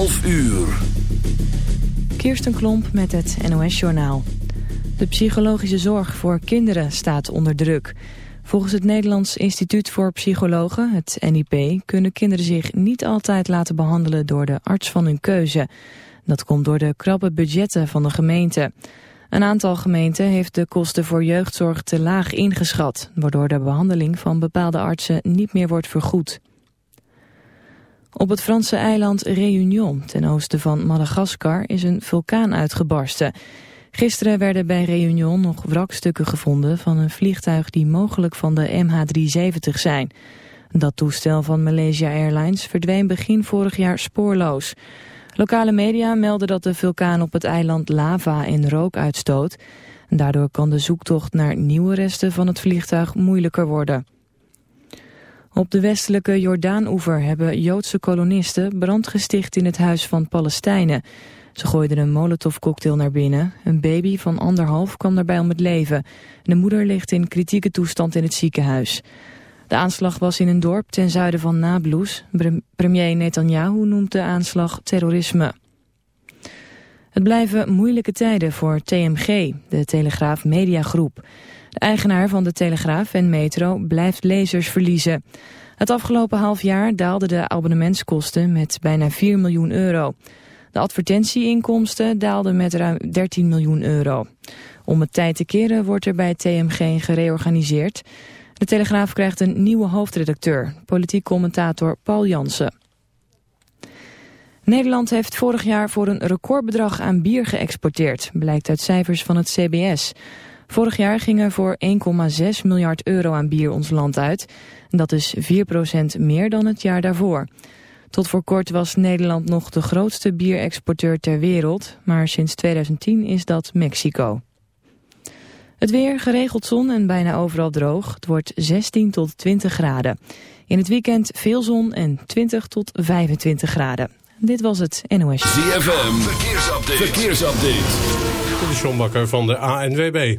11 uur. Kirsten Klomp met het NOS-journaal. De psychologische zorg voor kinderen staat onder druk. Volgens het Nederlands Instituut voor Psychologen, het NIP... kunnen kinderen zich niet altijd laten behandelen door de arts van hun keuze. Dat komt door de krabbe budgetten van de gemeente. Een aantal gemeenten heeft de kosten voor jeugdzorg te laag ingeschat... waardoor de behandeling van bepaalde artsen niet meer wordt vergoed. Op het Franse eiland Réunion, ten oosten van Madagaskar, is een vulkaan uitgebarsten. Gisteren werden bij Réunion nog wrakstukken gevonden van een vliegtuig die mogelijk van de MH370 zijn. Dat toestel van Malaysia Airlines verdween begin vorig jaar spoorloos. Lokale media melden dat de vulkaan op het eiland lava en rook uitstoot. Daardoor kan de zoektocht naar nieuwe resten van het vliegtuig moeilijker worden. Op de westelijke Jordaan-oever hebben Joodse kolonisten brand gesticht in het huis van Palestijnen. Ze gooiden een molotovcocktail naar binnen. Een baby van anderhalf kwam daarbij om het leven. De moeder ligt in kritieke toestand in het ziekenhuis. De aanslag was in een dorp ten zuiden van Nablus. Premier Netanyahu noemt de aanslag terrorisme. Het blijven moeilijke tijden voor TMG, de Telegraaf Mediagroep. De eigenaar van de Telegraaf en Metro blijft lezers verliezen. Het afgelopen half jaar daalden de abonnementskosten met bijna 4 miljoen euro. De advertentieinkomsten daalden met ruim 13 miljoen euro. Om het tijd te keren wordt er bij TMG gereorganiseerd. De Telegraaf krijgt een nieuwe hoofdredacteur, politiek commentator Paul Jansen. Nederland heeft vorig jaar voor een recordbedrag aan bier geëxporteerd, blijkt uit cijfers van het CBS. Vorig jaar ging er voor 1,6 miljard euro aan bier ons land uit. Dat is 4% meer dan het jaar daarvoor. Tot voor kort was Nederland nog de grootste bierexporteur ter wereld, maar sinds 2010 is dat Mexico. Het weer, geregeld zon en bijna overal droog. Het wordt 16 tot 20 graden. In het weekend veel zon en 20 tot 25 graden. Dit was het NOS. ZFM, verkeersupdate. verkeersupdate. De Sjombakker van de ANWB.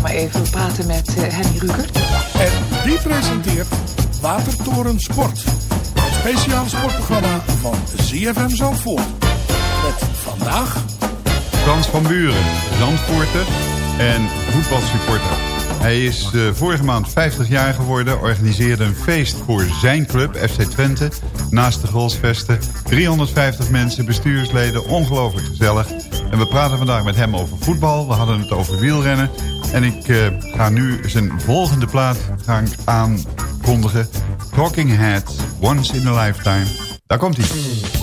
Nog maar even, praten met eh, Henny Rukert. En die presenteert Watertoren Sport. Het speciale sportprogramma van ZFM Zandvoort. Met vandaag... Frans van Buren, Zandvoorter en voetbalsupporter. Hij is uh, vorige maand 50 jaar geworden, organiseerde een feest voor zijn club, FC Twente. Naast de goalsvesten, 350 mensen, bestuursleden, ongelooflijk gezellig. En we praten vandaag met hem over voetbal, we hadden het over wielrennen. En ik uh, ga nu zijn volgende plaat gaan aankondigen. Talking Heads, Once in a Lifetime. Daar komt hij.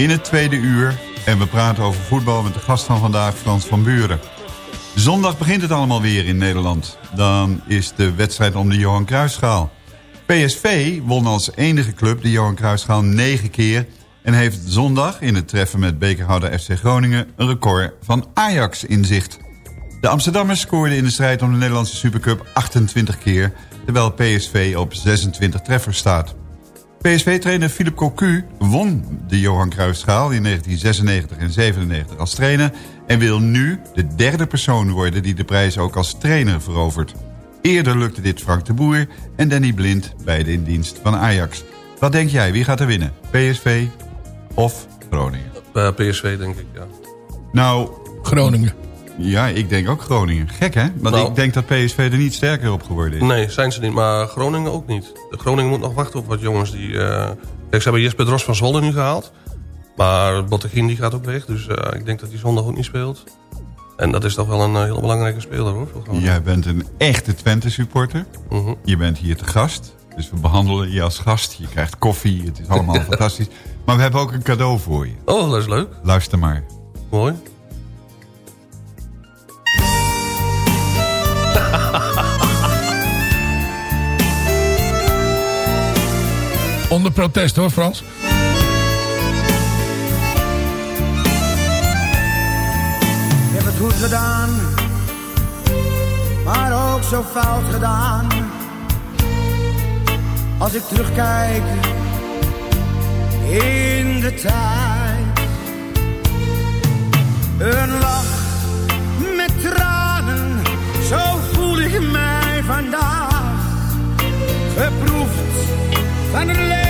In het tweede uur en we praten over voetbal met de gast van vandaag, Frans van Buren. Zondag begint het allemaal weer in Nederland. Dan is de wedstrijd om de Johan Cruijffschaal. PSV won als enige club de Johan Cruijffschaal negen keer... en heeft zondag in het treffen met bekerhouder FC Groningen... een record van Ajax in zicht. De Amsterdammers scoorden in de strijd om de Nederlandse Supercup 28 keer... terwijl PSV op 26 treffers staat. PSV-trainer Philip Cocu won de Johan Cruijffschaal in 1996 en 97 als trainer... en wil nu de derde persoon worden die de prijs ook als trainer verovert. Eerder lukte dit Frank de Boer en Danny Blind, beide in dienst van Ajax. Wat denk jij, wie gaat er winnen? PSV of Groningen? Eh, PSV denk ik, ja. Nou, Groningen. Ja, ik denk ook Groningen. Gek hè? Want Nou. ik denk dat PSV er niet sterker op geworden is. Nee, zijn ze niet, maar Groningen ook niet. De Groningen moet nog wachten op wat jongens die... eh, Kijk, ze hebben Jesper Dros van Zwolle nu gehaald. Maar Bottegien die gaat ook weg, dus eh, ik denk dat hij zondag ook niet speelt. En dat is toch wel een eh, hele belangrijke speler hoor. Jij bent een echte Twente-supporter. Mhm. Je bent hier te gast. Dus we behandelen je als gast. Je krijgt koffie. Het is allemaal fantastisch. Maar we hebben ook een cadeau voor je. Oh, dat is leuk. Luister maar. Mooi. Protest hoor, Frans. Je hebt het goed gedaan, maar ook zo fout gedaan. als ik terugkijk in de tijd. Een lach met tranen, zo voel ik mij vandaag. Geproefd van het leven,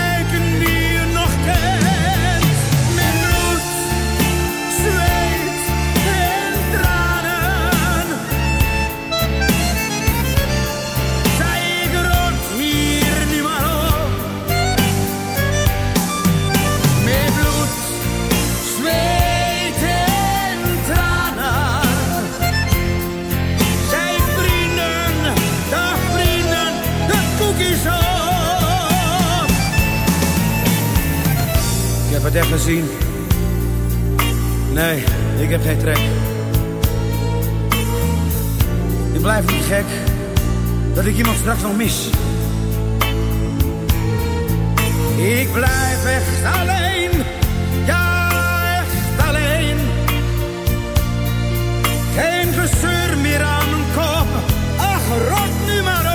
Nee, ik heb geen trek. Ik blijf niet gek dat ik iemand straks nog mis. Ik blijf echt alleen, ja echt alleen. Geen gezeur meer aan mijn kop, ach rot nu maar op.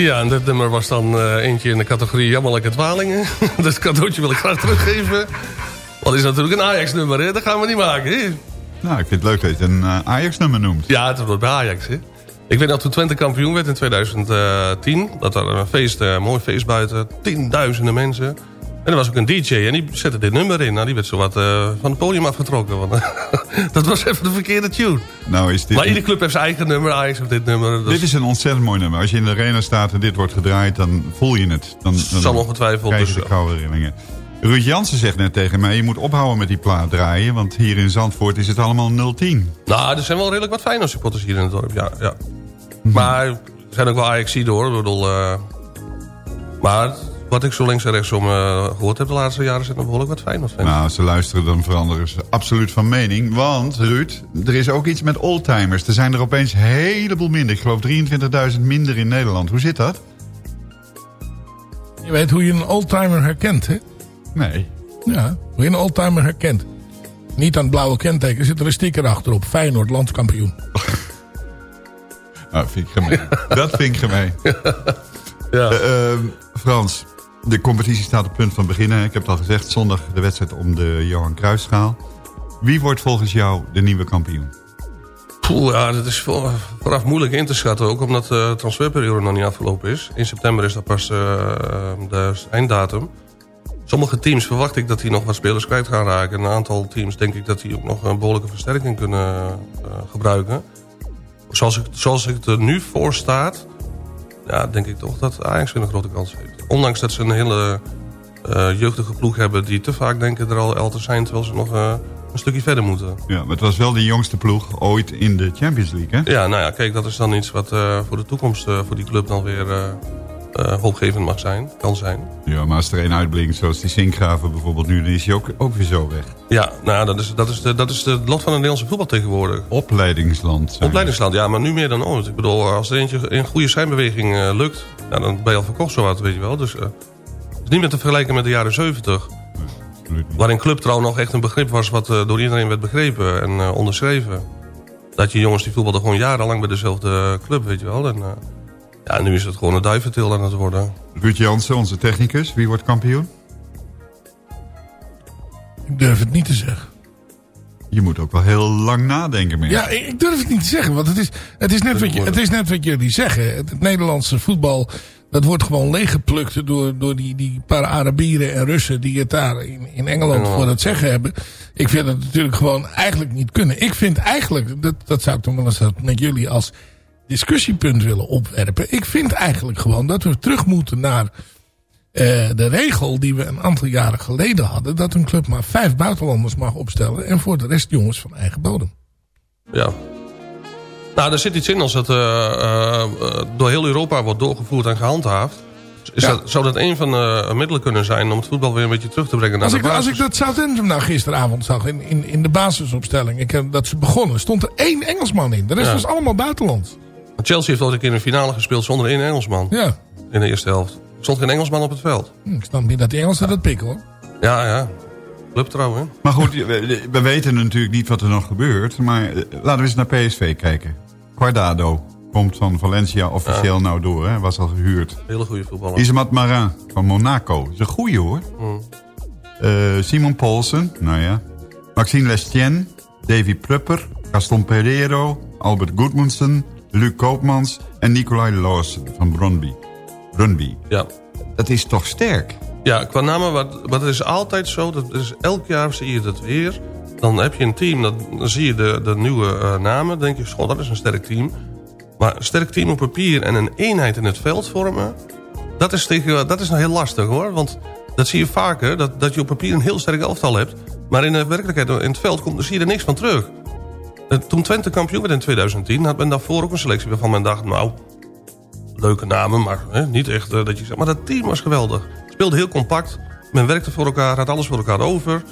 Ja, en dit nummer was dan eh, eentje in de categorie jammerlijke dwalingen. dat cadeautje wil ik graag teruggeven. Wat is natuurlijk een Ajax-nummer, hè? Dat gaan we niet maken, hè? Nou, ik vind het leuk dat je het een eh, Ajax-nummer noemt. Ja, het wordt bij Ajax, hè? Ik weet nog toen Twente kampioen werd in 2010. Dat was een feest, eh, een mooi feest buiten. Tienduizenden mensen. En er was ook een DJ en die zette dit nummer in. Nou, die werd zo wat eh, van het podium afgetrokken. Want, dat was even de verkeerde tune. Nou, is dit, Maar iedere club heeft zijn eigen nummer. Ajax heeft dit nummer. Dat dit is een ontzettend mooi nummer. Als je in de arena staat en dit wordt gedraaid, dan voel je het. Dan, dan Zal ongetwijfeld, krijg je dus, de koude rillingen. Ruud Jansen zegt net tegen mij, je moet ophouden met die plaat draaien. Want hier in Zandvoort is het allemaal 010. Nou, er zijn wel redelijk wat fijne supporters hier in het dorp, ja. ja. Maar er zijn ook wel ajax hoor. Ik bedoel, eh, maar wat ik zo links en rechtsom eh gehoord heb de laatste jaren... zijn er behoorlijk wat Feyenoord fans. Nou, als ze luisteren, dan veranderen ze absoluut van mening. Want, Ruud, er is ook iets met oldtimers. Er zijn er opeens een heleboel minder. Ik geloof 23.000 minder in Nederland. Hoe zit dat? Je weet hoe je een oldtimer herkent, hè? Nee. Ja, hoe je een oldtimer herkent. Niet aan het blauwe kenteken zit er een sticker achterop. Feyenoord, landskampioen. Nou, vind ik gemeen. Dat vind ik gemeen. Ja. Eh, ehm, Frans, de competitie staat op punt van beginnen. Ik heb het al gezegd, zondag de wedstrijd om de Johan Cruijffschaal. Wie wordt volgens jou de nieuwe kampioen? Poeh, dat is voor- vooraf moeilijk in te schatten. Ook omdat de transferperiode nog niet afgelopen is. In september is dat pas eh, de einddatum. Sommige teams verwacht ik dat die nog wat spelers kwijt gaan raken. En een aantal teams denk ik dat die ook nog een behoorlijke versterking kunnen eh, gebruiken. Zoals ik, zoals ik er nu voor staat... Ja, denk ik toch dat Ajax weer een grote kans heeft. Ondanks dat ze een hele eh, jeugdige ploeg hebben... die te vaak denken er al, te zijn... terwijl ze nog eh, een stukje verder moeten. Ja, maar het was wel de jongste ploeg ooit in de Champions League, hè? Ja, nou ja, kijk, dat is dan iets wat eh, voor de toekomst... voor die club dan weer eh, hoopgevend mag zijn, kan zijn. Ja, maar als er een uitblinkt, zoals die Sinkgraven bijvoorbeeld nu... dan is hij ook, ook weer zo weg. Ja, nou dat is, dat is, de, dat is de lot van het Nederlandse voetbal tegenwoordig. Opleidingsland. Opleidingsland, ja, maar nu meer dan ooit. Ik bedoel, als er eentje in goede schijnbeweging eh, lukt... Ja, dan ben je al verkocht zo wat, weet je wel. Dus eh, het is niet meer te vergelijken met de jaren 70. Absoluut niet. Waarin clubtrouw nog echt een begrip was... wat door iedereen werd begrepen en onderschreven. Dat je jongens die voetbalden gewoon jarenlang bij dezelfde club, weet je wel. En, ja, nu is het gewoon een duiventil aan het worden. Ruud Jansen, onze technicus, wie wordt kampioen? Ik durf het niet te zeggen. Je moet ook wel heel lang nadenken, meer. Ja, ik durf het niet te zeggen. Want het is, het is, net, wat, je, het is net wat jullie zeggen. Het, het Nederlandse voetbal... dat wordt gewoon leeggeplukt door, door die, die paar Arabieren en Russen... die het daar in, in Engeland voor het zeggen hebben. Ik vind het natuurlijk gewoon eigenlijk niet kunnen. Ik vind eigenlijk... dat, dat zou ik dan wel eens met jullie als discussiepunt willen opwerpen. Ik vind eigenlijk gewoon dat we terug moeten naar... eh, de regel die we een aantal jaren geleden hadden... dat een club maar vijf buitenlanders mag opstellen... en voor de rest jongens van eigen bodem. Ja. Nou, er zit iets in als het eh, eh, door heel Europa wordt doorgevoerd en gehandhaafd. Is Ja. dat, zou dat een van de middelen kunnen zijn om het voetbal weer een beetje terug te brengen naar Als de ik, basis? als ik dat Southampton nou gisteravond zag in, in, in de basisopstelling. Ik heb, dat ze begonnen. Stond er één Engelsman in. De rest Ja. was allemaal buitenland. Chelsea heeft ooit een keer in een finale gespeeld zonder één Engelsman Ja. in de eerste helft. Er stond geen Engelsman op het veld. Hm, Ik snap niet dat die Engelsen dat pikken hoor. Ja, ja. Clubtrouw, hè? Maar goed, we, we weten natuurlijk niet wat er nog gebeurt. Maar eh, laten we eens naar PSV kijken. Guardado komt van Valencia officieel nou door. Hè? Was al gehuurd. Hele goede voetballer. Isamat Marin van Monaco. is een goeie hoor. Mm. Eh, Simon Paulsen, nou ja. Maxime Lestien, Davy Prupper, Gaston Pereiro, Albert Goodmanson, Luc Koopmans en Nicolai Lawson van Brøndby. Brøndby. Ja. Dat is toch sterk? Ja, qua namen, wat, is altijd zo, dat is elk jaar zie je dat weer. Dan heb je een team, dat, dan zie je de, de nieuwe eh, namen. Dan denk je, dat is een sterk team. Maar een sterk team op papier en een eenheid in het veld vormen... dat is, tegen, dat is nou heel lastig hoor. Want dat zie je vaker, dat, dat je op papier een heel sterk elftal hebt. Maar in de werkelijkheid, in het veld, komt, dan zie je er niks van terug. Eh, Toen Twente kampioen werd in 2010, had men daarvoor ook een selectie waarvan men dacht... nou, leuke namen, maar hè, niet echt eh, dat je zegt... maar dat team was geweldig. Speelde heel compact. Men werkte voor elkaar, had alles voor elkaar over.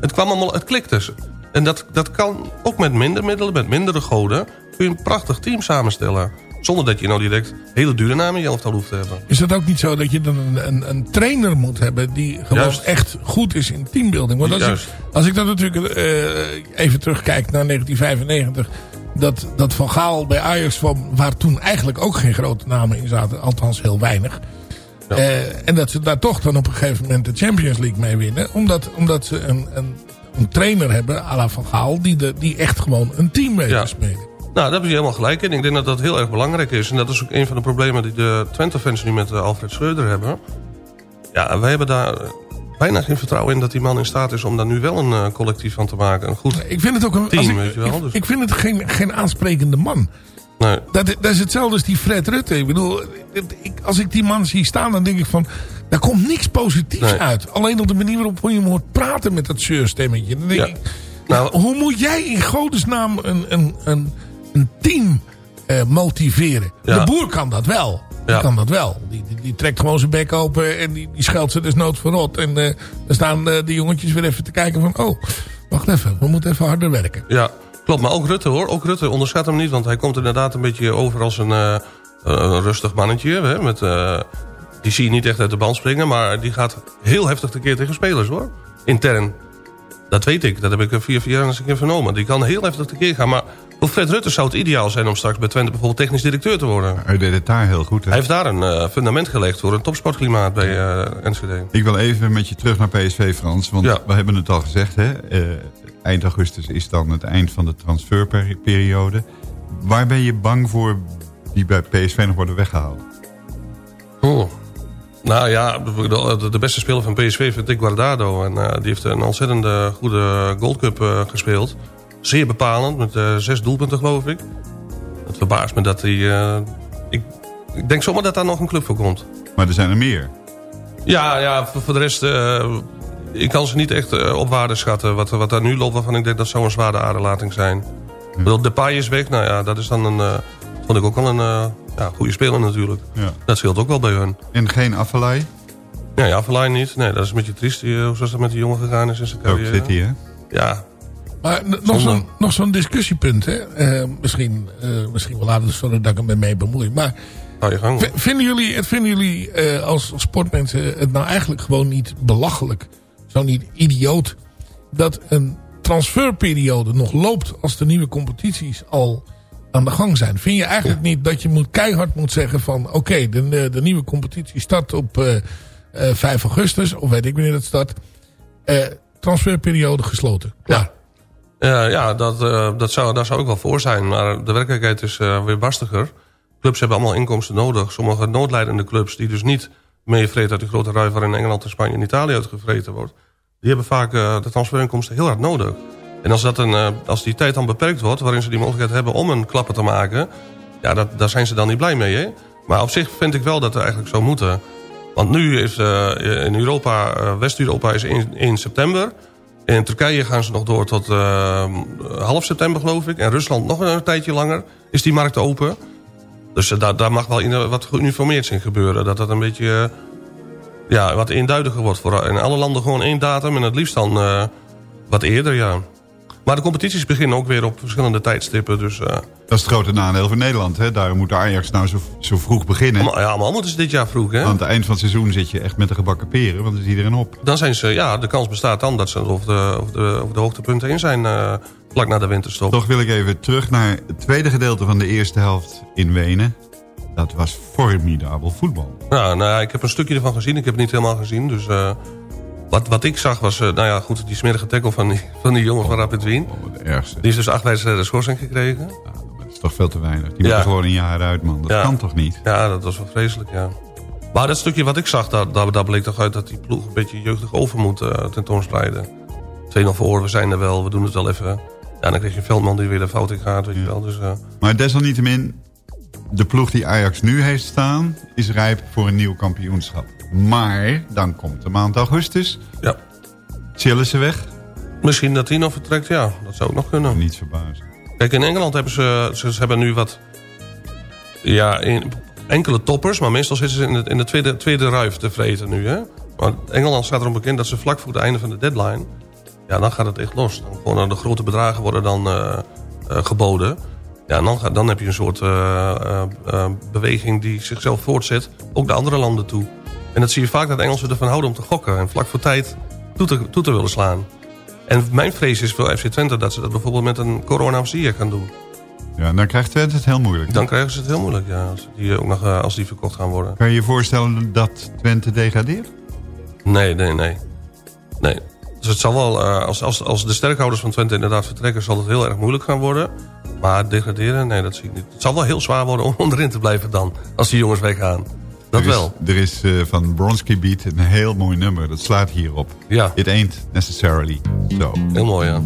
Het kwam allemaal, het klikte. En dat, dat kan ook met minder middelen, met mindere goden... kun je een prachtig team samenstellen. Zonder dat je nou direct hele dure namen in je elftal hoeft te hebben. Is het ook niet zo dat je dan een, een, een trainer moet hebben... die gewoon Juist. echt goed is in teambuilding? Want als, ik, als ik dat natuurlijk eh, even terugkijk naar 1995... Dat, dat Van Gaal bij Ajax kwam... waar toen eigenlijk ook geen grote namen in zaten. Althans heel weinig. Ja. Eh, en dat ze daar toch dan op een gegeven moment de Champions League mee winnen. Omdat, omdat ze een, een, een trainer hebben, à la Van Gaal... die, de, die echt gewoon een team mee Ja. te spelen. Nou, daar heb je helemaal gelijk in. Ik denk dat dat heel erg belangrijk is. En dat is ook een van de problemen die de Twente-fans nu met eh, Alfred Schreuder hebben. Ja, wij hebben daar eh, bijna geen vertrouwen in dat die man in staat is... om daar nu wel een eh, collectief van te maken. Een goed Ik vind het ook een, team, ik, weet je wel. ik, Dus, ik vind het geen, geen aansprekende man. nee. Dat, dat is hetzelfde als die Fred Rutte. Ik bedoel, ik, als ik die man zie staan, dan denk ik van... Daar komt niks positiefs Nee. uit. Alleen op de manier waarop je hem hoort praten met dat zeurstemmetje. Dan denk Ja. ik, Nou- hoe moet jij in godesnaam een, een, een, een team eh, motiveren? Ja. De boer kan dat wel. Die Ja. kan dat wel. Die, die, die trekt gewoon zijn bek open en die, die scheldt ze desnoods voor rot. En eh, dan staan eh, de jongetjes weer even te kijken van... Oh, wacht even, we moeten even harder werken. Ja, klopt. Maar ook Rutte hoor. Ook Rutte onderschat hem niet. Want hij komt inderdaad een beetje over als een, een rustig mannetje. Hè, met, die zie je niet echt uit de band springen. Maar die gaat heel heftig tekeer tegen spelers hoor. Intern. Dat weet ik. Dat heb ik vier, vier jaar eens een keer vernomen. Die kan heel heftig tekeer gaan. Maar voor Fred Rutte zou het ideaal zijn om straks bij Twente bijvoorbeeld technisch directeur te worden. Hij deed het daar heel goed. Hè? Hij heeft daar een eh, fundament gelegd voor een topsportklimaat bij eh Enschede. Ik wil even met je terug naar PSV, Frans. Want Ja. we hebben het al gezegd. Hè? Eh, eind augustus is dan het eind van de transferperiode. Waar ben je bang voor die bij PSV nog worden weggehaald? Oh. Nou ja, de, beste speler van PSV vind ik Guardado. En die heeft een ontzettende goede Gold Cup gespeeld. Zeer bepalend, met eh, zes doelpunten geloof ik. Het verbaast me dat hij... eh, ik, ik denk zomaar dat daar nog een club voor komt. Maar er zijn er meer. Ja, ja voor, voor de rest... eh, ik kan ze niet echt op waarde schatten. Wat, wat daar nu loopt, waarvan ik denk dat zou een zware aderlating zijn. Hm. De Depay is weg. Nou ja, dat is dan een... vond ik ook wel een ja, goede speler natuurlijk. Ja. Dat scheelt ook wel bij hun. En geen Affelay? Ja, ja, Verlijn niet. Nee, dat is een beetje triest. Hoe zoals dat met die jongen gegaan is in zijn Ook carrière. zit hij, hè? Ja, Maar nog zo'n zo'n discussiepunt. Hè? Eh, misschien, eh, misschien wel later zodat ik me mee bemoei. Maar hou je gang. vinden jullie, het vinden jullie eh, als sportmensen het nou eigenlijk gewoon niet belachelijk? Zo niet idioot. Dat een transferperiode nog loopt als de nieuwe competities al aan de gang zijn. Vind je eigenlijk niet dat je moet, keihard moet zeggen van... oké, de, de, de nieuwe competitie start op eh, eh, 5 augustus. Of weet ik wanneer het start. Transferperiode gesloten. Klaar. Ja, ja dat, eh, dat zou, daar zou ik wel voor zijn. Maar de werkelijkheid is eh, weer barstiger. Clubs hebben allemaal inkomsten nodig. Sommige noodlijdende clubs die dus niet meevreten uit de grote rui... waar in Engeland, en Spanje en Italië uitgevreten wordt... die hebben vaak eh, de transferinkomsten heel hard nodig. En als, dat een, eh, als die tijd dan beperkt wordt... waarin ze die mogelijkheid hebben om een klapper te maken... ja, dat, daar zijn ze dan niet blij mee. Hè? Maar op zich vind ik wel dat het eigenlijk zou moeten. Want nu is eh, in Europa, eh, West-Europa is 1, 1 september... In Turkije gaan ze nog door tot eh, half september, geloof ik. En Rusland nog een tijdje langer is die markt open. Dus eh, daar, daar mag wel wat geuniformeerd in gebeuren. Dat dat een beetje eh, ja, wat eenduidiger wordt. Voor in alle landen gewoon één datum en het liefst dan wat eerder, ja. Maar de competities beginnen ook weer op verschillende tijdstippen. Dus eh, Dat is het grote nadeel voor Nederland. Hè? Daarom moet de Ajax nou zo, zo vroeg beginnen. allemaal, ja, allemaal moeten ze dit jaar vroeg, hè? Aan het eind van het seizoen zit je echt met de gebakken peren. Want dan is iedereen op. Dan zijn ze, ja, de kans bestaat dan dat ze over de, over de, over de hoogtepunten in zijn... eh, vlak na de winterstop. Toch wil ik even terug naar het tweede gedeelte van de eerste helft in Wenen. Dat was formidabel voetbal. Ja, nou ik heb een stukje ervan gezien. Ik heb het niet helemaal gezien. Dus eh, wat, wat ik zag was, eh, nou ja, goed, die smerige tackle van die, van die jongen van Rapid Wien. Oh, het ergste. Die is dus acht wedstrijden schorsing gekregen. Dat is toch veel te weinig. Die Ja. moeten gewoon een jaar uit, man. Dat Ja. kan toch niet? Ja, dat was wel vreselijk, ja. Maar dat stukje wat ik zag, daar, daar, daar bleek toch uit dat die ploeg een beetje jeugdig over moet eh, tentoonspreiden. 2-0 voor, we zijn er wel, we doen het wel even. Ja, dan krijg je een veldman die weer de fout in gaat, weet je wel. Dus, eh, Maar desalniettemin, de ploeg die Ajax nu heeft staan... is rijp voor een nieuw kampioenschap. Maar dan komt de maand augustus. ja. Chillen ze weg? Misschien dat die nog vertrekt, ja. Dat zou ook nog kunnen. Niet verbazen. Kijk, in Engeland hebben ze, ze, hebben nu wat... Ja, in, enkele toppers, maar meestal zitten ze in de, in de tweede, tweede ruif te vreten nu. Hè? Want Engeland staat erom bekend dat ze vlak voor het einde van de deadline... Ja, dan gaat het echt los. Dan gewoon de grote bedragen worden dan eh, eh, geboden. Ja, dan, dan heb je een soort eh, eh, eh, beweging die zichzelf voortzet. Ook de andere landen toe. En dat zie je vaak dat Engelsen ervan houden om te gokken. En vlak voor tijd toe te, toe te willen slaan. En mijn vrees is voor FC Twente dat ze dat bijvoorbeeld met een corona gaan doen. Ja, dan krijgt Twente het heel moeilijk. Dan krijgen ze het heel moeilijk, ja, als die, ook nog, als die verkocht gaan worden. Kan je je voorstellen dat Twente degradeert? Nee, nee, nee. Nee. Dus het zal wel, als, als, als de sterkhouders van Twente inderdaad vertrekken... zal het heel erg moeilijk gaan worden. Maar degraderen, nee, dat zie ik niet. Het zal wel heel zwaar worden om erin te blijven dan. Als die jongens weggaan. Dat er is, wel. Er is eh, van Bronski Beat een heel mooi nummer. Dat slaat hierop. Ja. It ain't necessarily so. Heel mooi, ja.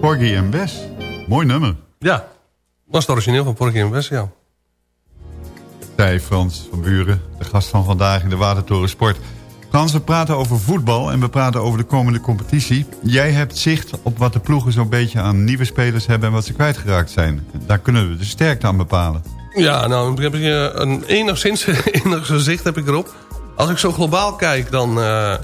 Porgy en Bess. Mooi nummer. Ja, was het origineel van Porky en Bess, ja. Zij Frans van Buren, de gast van vandaag in de Watertoren Sport. Frans, we praten over voetbal en we praten over de komende competitie. Jij hebt zicht op wat de ploegen zo'n beetje aan nieuwe spelers hebben... en wat ze kwijtgeraakt zijn. Daar kunnen we de sterkte aan bepalen. Ja, nou, heb ik een enigszins enig gezicht heb ik erop. Als ik zo globaal kijk, dan eh,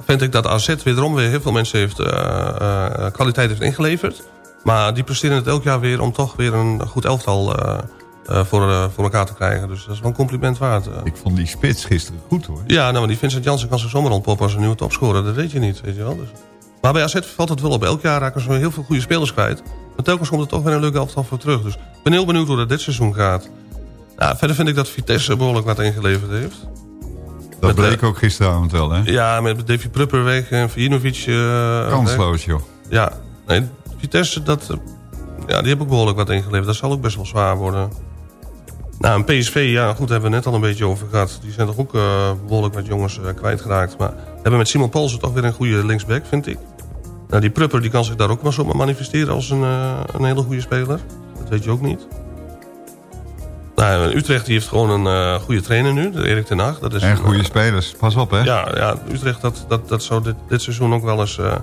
vind ik dat AZ wederom weer heel veel mensen heeft, eh, eh, kwaliteit heeft ingeleverd. Maar die presteren het elk jaar weer om toch weer een goed elftal eh, voor, voor elkaar te krijgen. Dus dat is wel een compliment waard. Ik vond die spits gisteren goed hoor. Ja, nou, maar die Vincent Janssen kan zich zomaar ontpoppen als een nieuwe topscorer. Dat weet je niet, weet je wel. Dus. Maar bij AZ valt het wel op. Elk jaar raken ze heel veel goede spelers kwijt. Maar telkens komt er toch weer een leuke elftal voor terug. Dus ik ben heel benieuwd hoe dat dit seizoen gaat. Nou, verder vind ik dat Vitesse behoorlijk wat ingeleverd heeft. Dat bleek ook gisteravond wel, hè? Ja, met Davy Prupper weg en Vijinovic... eh, Kansloos, joh. Ja, nee, Vitesse, dat, eh, ja, die heb ook behoorlijk wat ingeleverd. Dat zal ook best wel zwaar worden. Nou, een PSV, ja, goed, hebben we net al een beetje over gehad. Die zijn toch ook eh, behoorlijk wat jongens eh, kwijtgeraakt. Maar hebben met Simon Paulsen toch weer een goede linksback, vind ik. Nou, die Prupper die kan zich daar ook maar zomaar manifesteren als een, eh, een hele goede speler. Dat weet je ook niet. Nou, Utrecht die heeft gewoon een eh, goede trainer nu, Erik ten Hag. Dat is En goede eh, spelers. Pas op, hè? ja, ja, Utrecht, dat, dat, dat zou dit, dit seizoen ook wel eens... eh,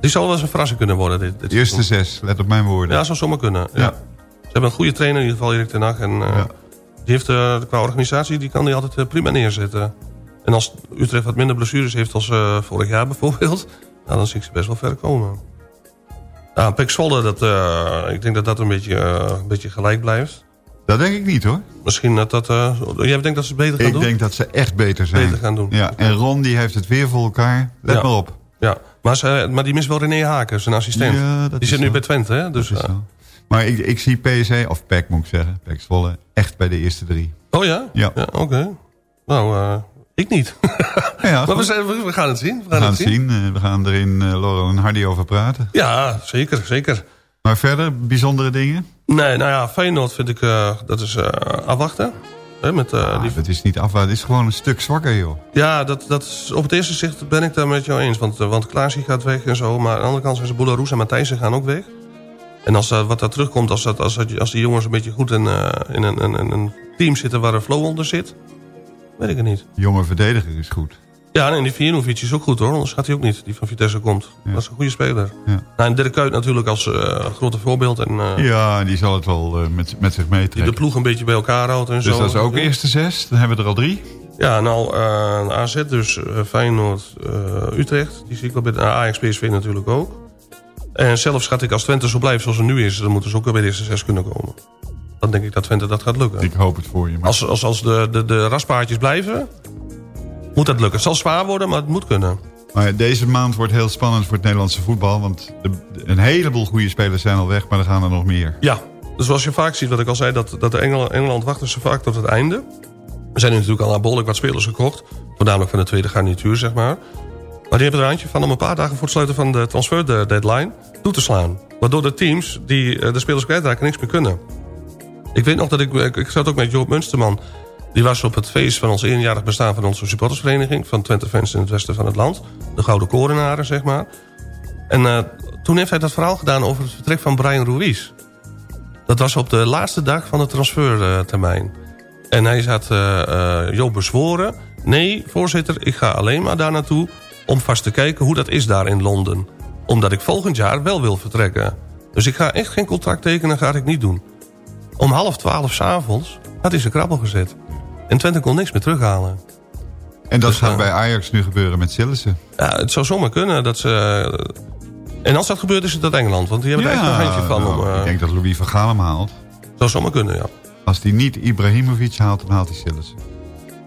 die zal wel eens een verrassing kunnen worden. Dit, dit De eerste seizoen. zes, let op mijn woorden. Ja, zou zomaar kunnen. Ja. Ja. Ze hebben een goede trainer, in ieder geval Erik ten Hag. En, eh, Ja. Die heeft eh, qua organisatie, die kan die altijd eh, prima neerzetten. En als Utrecht wat minder blessures heeft als eh, vorig jaar bijvoorbeeld... Nou, dan zie ik ze best wel ver komen. Ja, Pek Zwolle, dat, eh, ik denk dat dat een beetje, eh, een beetje gelijk blijft. Dat denk ik niet, hoor. Misschien dat dat... eh, jij denkt dat ze het beter gaan Ik doen? denk dat ze echt beter zijn. Beter gaan doen. Ja, en Ron die heeft het weer voor elkaar. Let Ja. maar op. Ja, maar, ze, maar die mist wel René Haken, zijn assistent. Ja, die zit nu bij Twente, hè? Dus, eh, zo. Maar ik, ik zie PSC, of PEC moet ik zeggen, PEC Zwolle, echt bij de eerste drie. oh ja? Ja. Ja, oké. Nou, eh, ik niet. Ja, maar we, we, gaan het zien. We we gaan, het zien. Eh, We gaan er in eh, Laurel en Hardy over praten. Ja, zeker, zeker. Maar verder, bijzondere dingen? Nee, nou ja, Feyenoord vind ik, eh, dat is eh, afwachten. Hè, met, eh, Ah, die, het is niet afwachten, het is gewoon een stuk zwakker, joh. ja, dat, dat is, op het eerste zicht ben ik daar met jou eens. Want, want Klaasje gaat weg en zo. Maar aan de andere kant zijn ze Boularoes en Matthijssen gaan ook weg. En als dat, wat daar terugkomt, als, dat, als, dat, als die jongens een beetje goed in, eh, in een, een, een, een team zitten waar een flow onder zit... weet ik het niet. Jonge verdediger is goed. Ja, en die Vijanovic is ook goed hoor. Anders gaat hij ook niet, die van Vitesse komt. Ja. Dat is een goede speler. Ja. Nou, en Dirk natuurlijk als eh, grote voorbeeld. En eh, Ja, die zal het wel eh, met, met zich die de meetrekken. ploeg een beetje bij elkaar houdt en zo. Dus dat is ook eerste zes. Dan hebben we er al drie. Ja, nou, AZ dus, Feyenoord, Utrecht. Die zie ik wel bij de uh, Ajax, PSV natuurlijk ook. En zelf schat ik als Twente zo blijft zoals het nu is... dan moeten ze ook weer bij de eerste zes kunnen komen. Dan denk ik dat Twente dat gaat lukken. Ik hoop het voor je. Maar Als, als, als de, de, de raspaardjes blijven, moet dat lukken. Het zal zwaar worden, maar het moet kunnen. Maar deze maand wordt heel spannend voor het Nederlandse voetbal. Want een heleboel goede spelers zijn al weg, maar er gaan er nog meer. Ja, dus zoals je vaak ziet, wat ik al zei... dat, dat de Engel, Engeland wachten ze vaak tot het einde. Er zijn nu natuurlijk al naar behoorlijk wat spelers gekocht. Voornamelijk van de tweede garnituur, zeg maar. Maar die hebben er een handje van om een paar dagen voor het sluiten van de transfer deadline toe te slaan. Waardoor de teams die eh, de spelers kwijtraken niks meer kunnen. Ik weet nog dat ik, ik, ik zat ook met Joop Munsterman. Die was op het feest van ons eenjarig bestaan van onze supportersvereniging... van Twente Fans in het westen van het land. De Gouden Korenaren, zeg maar. En eh, toen heeft hij dat verhaal gedaan over het vertrek van Brian Ruiz. Dat was op de laatste dag van de transfertermijn. En hij zat uh, uh, bezworen... nee, voorzitter, ik ga alleen maar daar naartoe... om vast te kijken hoe dat is daar in Londen. Omdat ik volgend jaar wel wil vertrekken. Dus ik ga echt geen contract tekenen, ga ik niet doen. Om half twaalf s'avonds had hij zijn krabbel gezet. En Twente kon niks meer terughalen. En dat Dus, gaat eh, bij Ajax nu gebeuren met Sillissen. Ja, het zou zomaar kunnen dat ze... En als dat gebeurt is het uit Engeland. Want die hebben er echt een handje van. nou, om, eh, Ik denk dat Louis van Gaal hem haalt. Zou zomaar kunnen, ja. Als hij niet Ibrahimovic haalt, dan haalt hij Sillissen.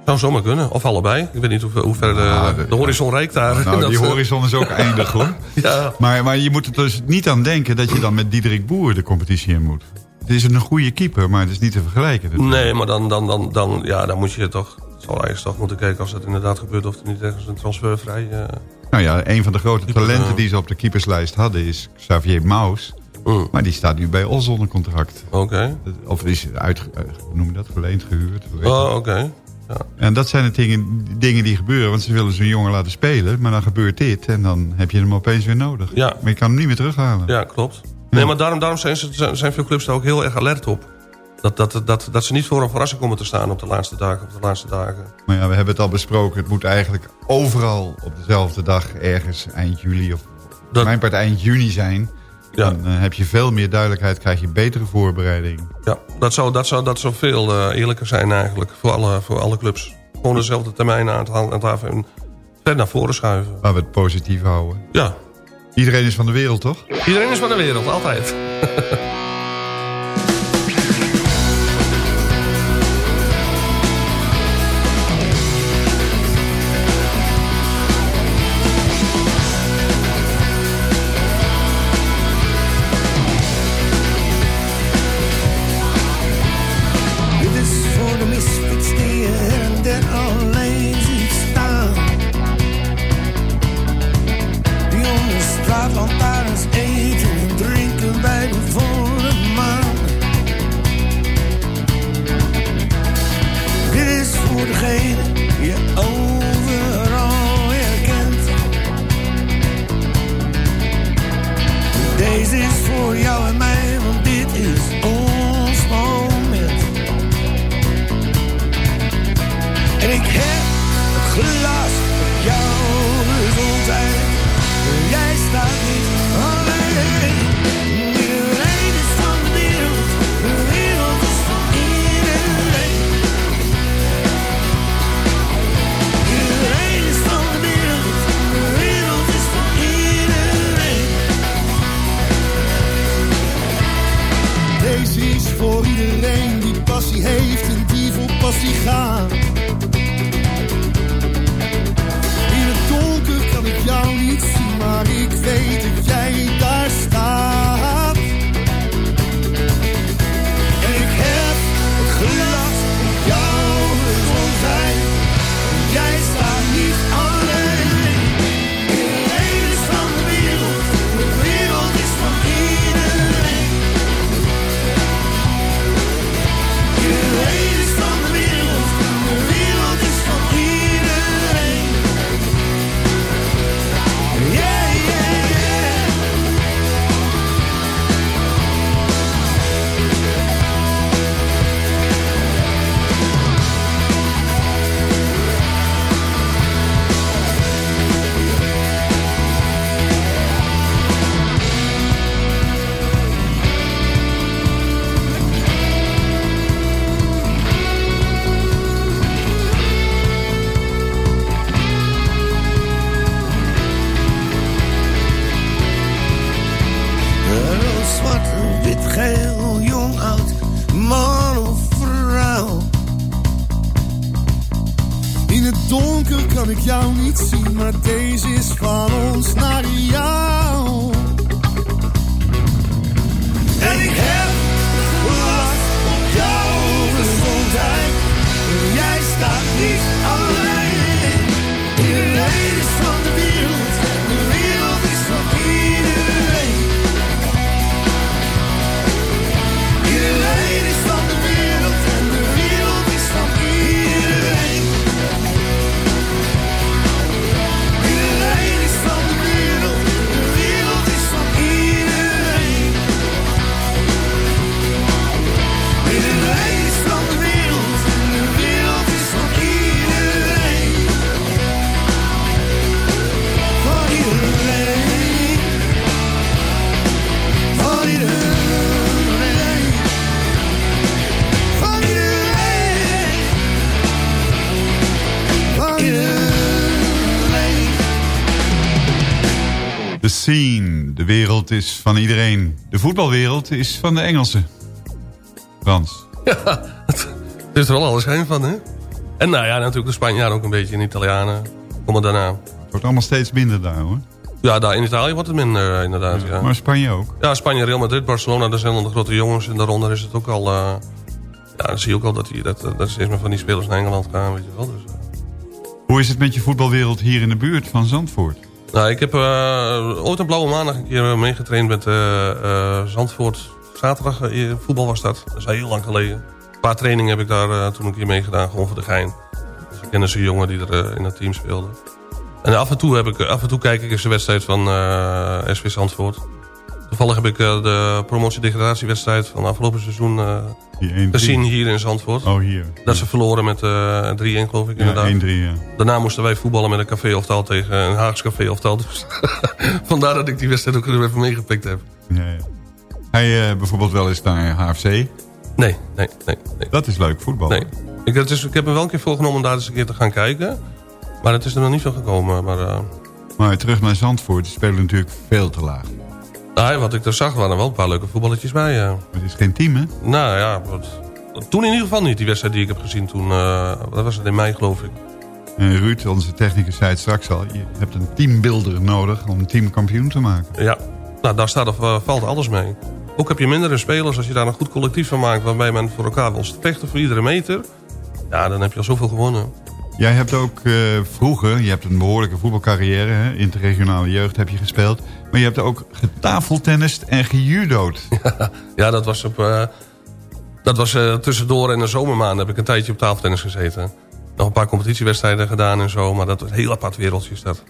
Zou zomaar kunnen. Of allebei. Ik weet niet hoe, hoe ver de, de- de horizon reikt daar. Nou, Dat, die eh, horizon is ook eindig hoor. Ja, Maar, maar je moet er dus niet aan denken dat je dan met Diederik Boer de competitie in moet. Het is een goede keeper, maar het is niet te vergelijken. Dus- nee, maar dan, dan, dan, dan, ja, dan moet je toch... Zal eigenlijk toch moeten kijken als dat inderdaad gebeurt... of er niet ergens een transfervrij... eh Nou ja, een van de grote Keeper, talenten eh. die ze op de keeperslijst hadden is Xavier Maus. mm, Maar die staat nu bij Os onder contract. Oké. Of is uit, eh, hoe noem je dat, geleend, gehuurd? Oh, oké. En dat zijn de dingen, dingen die gebeuren. Want ze willen zo'n jongen laten spelen. Maar dan gebeurt dit. En dan heb je hem opeens weer nodig. Ja. Maar je kan hem niet meer terughalen. Ja, klopt. Nee, maar daarom, daarom zijn, ze, zijn veel clubs er ook heel erg alert op. Dat, dat, dat, dat ze niet voor een verrassing komen te staan op de laatste dagen. Op de laatste dagen. Maar ja, we hebben het al besproken. Het moet eigenlijk overal op dezelfde dag ergens eind juli of Dat- mijn part eind juni zijn. Ja. Dan eh, heb je veel meer duidelijkheid, krijg je betere voorbereiding. Ja, dat zou, dat zou, dat zou veel eh, eerlijker zijn eigenlijk. Voor alle, voor alle clubs. Gewoon dezelfde termijn aan het handhaven en ver naar voren schuiven. Waar we het positief houden. Ja, Iedereen is van de wereld, toch? iedereen is van de wereld, altijd. wereld is van iedereen. De voetbalwereld is van de Engelsen. Frans. Ja, het is er wel alles heen van, hè? En nou ja, natuurlijk de Spanjaarden ook een beetje. En de Italianen komen daarna. Het wordt allemaal steeds minder daar hoor. Ja, daar in Italië wordt het minder, eh, inderdaad. Ja. Maar Spanje ook. Ja, Spanje, Real Madrid, Barcelona, dat zijn dan de grote jongens. En daaronder is het ook al... eh, ja, dan zie je ook al dat, die, dat, dat steeds meer van die spelers naar Engeland gaan, weet je wel. Dus, eh. Hoe is het met je voetbalwereld hier in de buurt van Zandvoort? Nou, ik heb eh, ooit een blauwe maandag een keer meegetraind met eh, eh, Zandvoort. Zaterdag eh, voetbal was dat. Dat is heel lang geleden. Een paar trainingen heb ik daar eh, toen een keer meegedaan, gewoon voor de gein. kende ze een jongen die er eh, in het team speelde. En af en toe, heb ik, af en toe kijk ik eens de wedstrijd van eh SV Zandvoort. Toevallig heb ik eh, de promotie-degradatiewedstrijd van afgelopen seizoen eh, Die 1-3. gezien hier in Zandvoort. Oh, hier. Dat ze verloren met eh 3-1 geloof ik Ja, inderdaad. 1-3, ja. Daarna moesten wij voetballen met een café-oftal tegen een Haags café-oftal. Dus vandaar dat ik die wedstrijd ook even meegepikt heb. ja, ja. Hij eh, bijvoorbeeld wel eens naar HFC. Nee, nee, nee. nee. Dat is leuk voetbal. nee. Ik, is, ik heb me wel een keer voorgenomen om daar eens een keer te gaan kijken. Maar het is er nog niet van gekomen. Maar eh, Maar terug naar Zandvoort. Die spelen natuurlijk veel te laag. Nou, wat ik er zag, waren er wel een paar leuke voetballetjes bij. ja. Het is geen team, hè? Nou ja, wat, toen in ieder geval niet. Die wedstrijd die ik heb gezien toen, eh, dat was het in mei geloof ik. En Ruud, onze technicus, zei het straks al. Je hebt een teambuilder nodig om een team kampioen te maken. Ja, nou, daar staat of, eh, valt alles mee. Ook heb je mindere spelers als je daar een goed collectief van maakt... waarbij men voor elkaar wil vechten voor iedere meter. Ja, dan heb je al zoveel gewonnen. Jij hebt ook eh, vroeger, je hebt een behoorlijke voetbalcarrière. Hè? Interregionale jeugd heb je gespeeld. Maar je hebt ook getafeltennist en gejudo'd. Ja, dat was, op, eh, dat was eh, tussendoor in de zomermaanden heb ik een tijdje op tafeltennis gezeten. Nog een paar competitiewedstrijden gedaan en zo. Maar dat was een heel apart wereldje is dat.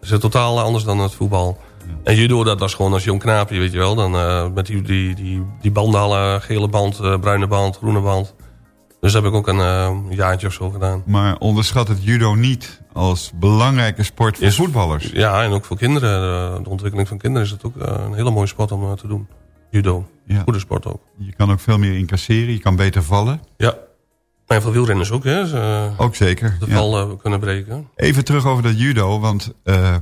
Dat is totaal anders dan het voetbal. En judo, dat was gewoon als jong knaapje, weet je wel. Dan met die, die, die, die banden alle, gele band, bruine band, groene band. Dus dat heb ik ook een eh, jaartje of zo gedaan. Maar onderschat het judo niet als belangrijke sport voor Is- voetballers. Ja, en ook voor kinderen. De, de ontwikkeling van kinderen is het ook eh, een hele mooie sport om eh, te doen. Judo. Ja. Goede sport ook. Je kan ook veel meer incasseren. Je kan beter vallen. Ja. En veel wielrenners ook, hè. Ze, eh, Ook zeker. de val eh, kunnen breken. Even terug over dat judo. Want eh,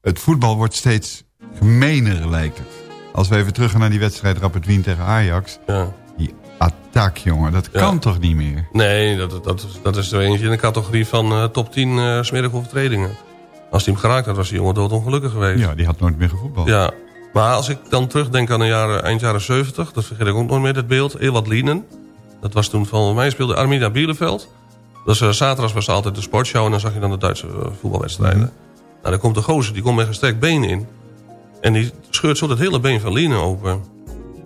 het voetbal wordt steeds gemener, lijkt het. Als we even terug gaan naar die wedstrijd Rapid Wien tegen Ajax. Ja. Attack, jongen. Dat Ja. kan toch niet meer? Nee, dat, dat, is- dat is er eentje in de categorie van eh, top 10 eh smerige overtredingen. Als hij hem geraakt had, was die jongen doodongelukkig geweest. Ja, die had nooit meer gevoetbald. Ja. Maar als ik dan terugdenk aan de jaren, eind jaren 70, dat vergeet ik ook nooit meer, dat beeld. Ewald Lienen. Dat was toen van mij speelde Armida Bielefeld. Dus eh, zaterdags was altijd de sportshow en dan zag je dan de Duitse voetbalwedstrijden. Nou, dan komt de gozer, die komt met een gestrekt been in. En die scheurt zo dat hele been van Lienen open.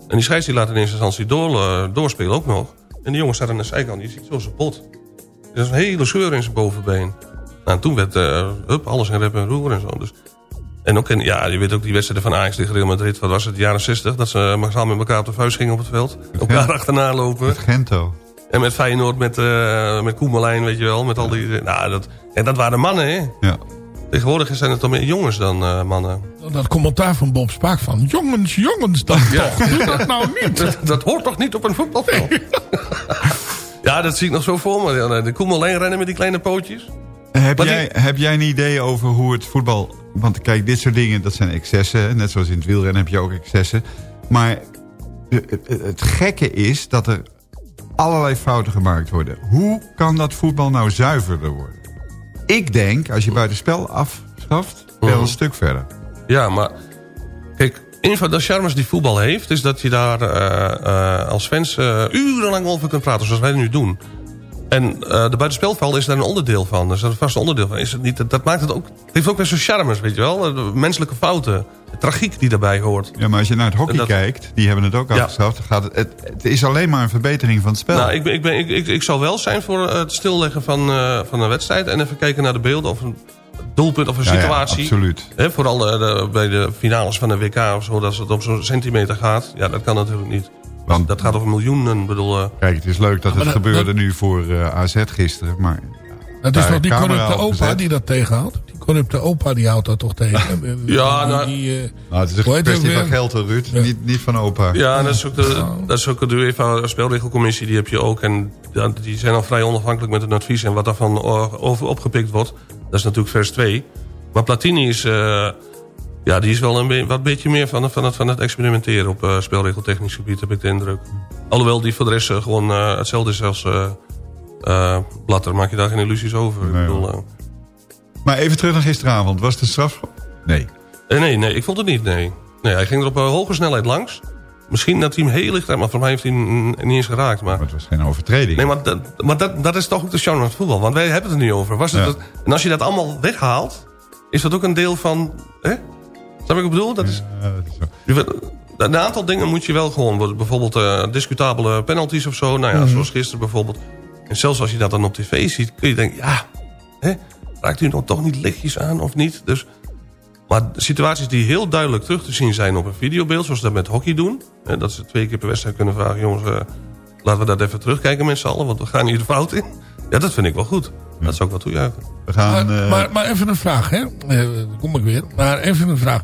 En die scheids die laat in eerste instantie door, eh, doorspelen ook nog. En die jongen staat aan de zijkant, die ziet zo zijn pot. Er is een hele scheur in zijn bovenbeen. Nou, en toen werd eh, hup, alles in rep en roer en zo. Dus en ook, in, ja, je weet ook die wedstrijden van Ajax tegen Real Madrid. Wat was het, de jaren 60? Dat ze eh, samen met elkaar op de vuist gingen op het veld. Elkaar achterna lopen. Met Gento. En met Feyenoord, met, eh met Koemelijn, weet je wel. Met al die, nou, dat, en dat waren mannen, hè. Ja. Tegenwoordig zijn het dan meer jongens dan eh, mannen. Dat commentaar van Bob Spaak van... Jongens, jongens, dan Ja. toch. Doe dat nou niet. Dat, dat hoort toch niet op een voetbalveld? ja, dat zie ik nog zo voor me. De Koemelijn rennen met die kleine pootjes. Heb Maar jij, heb jij een idee over hoe het voetbal... Want kijk, dit soort dingen, dat zijn excessen. Net zoals in het wielrennen heb je ook excessen. Maar het, het- het gekke is dat er allerlei fouten gemaakt worden. Hoe kan dat voetbal nou zuiverder worden? Ik denk, als je buitenspel afschaft, ben je al een stuk verder. Ja, maar kijk, een van de charmes die voetbal heeft... is dat je daar eh, eh, als fans eh, urenlang over kunt praten, zoals wij nu doen. En eh, de buitenspelval is daar een onderdeel van. Dus dat is vast een onderdeel van. Is het niet, dat maakt het ook... Het heeft ook weer zo'n charmes, weet je wel. De menselijke fouten. De tragiek die daarbij hoort. Ja, maar als je naar het hockey dat- kijkt, die hebben het ook afgeschaft. Gaat het, het, het is alleen maar een verbetering van het spel. Nou, ik, ben, ik, ben, ik, ik, ik zou wel zijn voor het stilleggen van, eh, van een wedstrijd... en even kijken naar de beelden of een doelpunt of een Ja, ja, situatie. absoluut. Vooral eh, de- bij de finales van de WK of zo, dat het op zo'n centimeter gaat. Ja, dat kan natuurlijk niet. Want- dat gaat over miljoenen. Bedoel, eh, Kijk, het is leuk dat het dat- gebeurde nu voor eh, AZ gisteren. Maar Dat is toch die corrupte op opa gezet. die dat tegenhoudt? Die corrupte opa die houdt dat toch tegen? Ja, Die- nou- die, eh, Nou, het is een kwestie van weer? geld, Ruud. Ja. Niet, niet van opa. ja, en dat is ook de, dat is ook de UEFA spelregelcommissie, die heb je ook. En ja, die zijn al vrij onafhankelijk met het advies. En wat daarvan eh, over opgepikt wordt, dat is natuurlijk vers 2. Maar Platini is, eh, ja, die is wel een be- wat beetje meer van, van, het, van het experimenteren op eh, spelregeltechnisch gebied, heb ik de indruk. Alhoewel die voor de rest eh, gewoon eh, hetzelfde is als eh, Blatter. Maak je daar geen illusies over. Nee, ik bedoel, Maar even terug naar gisteravond. Was het een strafschop? Nee. Nee, nee, ik vond het niet, nee. nee hij ging er op een hoge snelheid langs. Misschien dat hij hem heel licht... Maar voor mij heeft hij hem niet eens geraakt. Maar, Maar het was geen overtreding. nee, maar, dat, maar dat, dat is toch ook de charme van het voetbal. Want wij hebben het er nu over. Was het Ja. en als je dat allemaal weghaalt... Is dat ook een deel van... Hè? Snap ik bedoel? Dat is, een aantal dingen moet je wel gewoon... Bijvoorbeeld eh, discutabele penalties of zo. Nou ja, zoals gisteren bijvoorbeeld. En zelfs als je dat dan op tv ziet, kun je denken... ja, hè, raakt u nog toch niet lichtjes aan of niet? Dus, maar situaties die heel duidelijk terug te zien zijn op een videobeeld... zoals ze dat met hockey doen... Hè, dat ze twee keer per wedstrijd kunnen vragen... jongens, eh, laten we dat even terugkijken met z'n allen... want we gaan hier de fout in. Ja, dat vind ik wel goed. Dat zou ik wel toejuichen. We gaan... Maar, eh, maar, maar even een vraag, hè. Eh, kom ik weer. Maar even een vraag.